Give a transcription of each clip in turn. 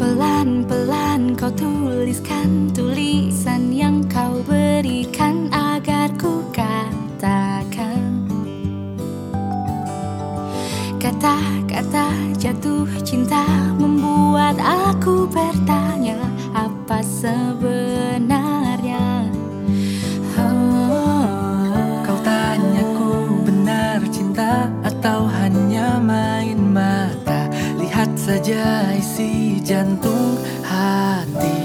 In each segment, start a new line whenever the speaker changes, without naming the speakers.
Pelan-pelan kau tuliskan tulisan yang kau berikan agar ku katakan. Kata-kata jatuh cinta membuat aku bertanya apa sebenarnya.
Oh. Kau tanya ku benar cinta atau hanya main mata? Lihat saja isi jantung
hati.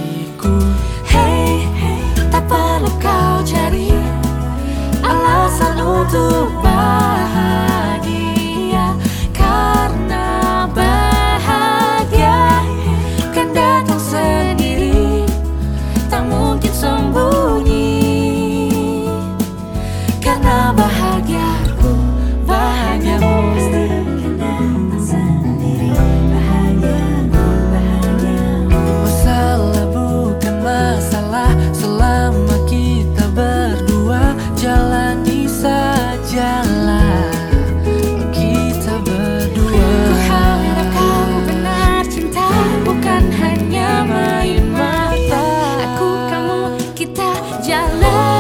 好了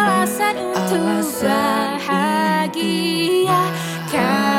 Alasan untuk bahagia untuk...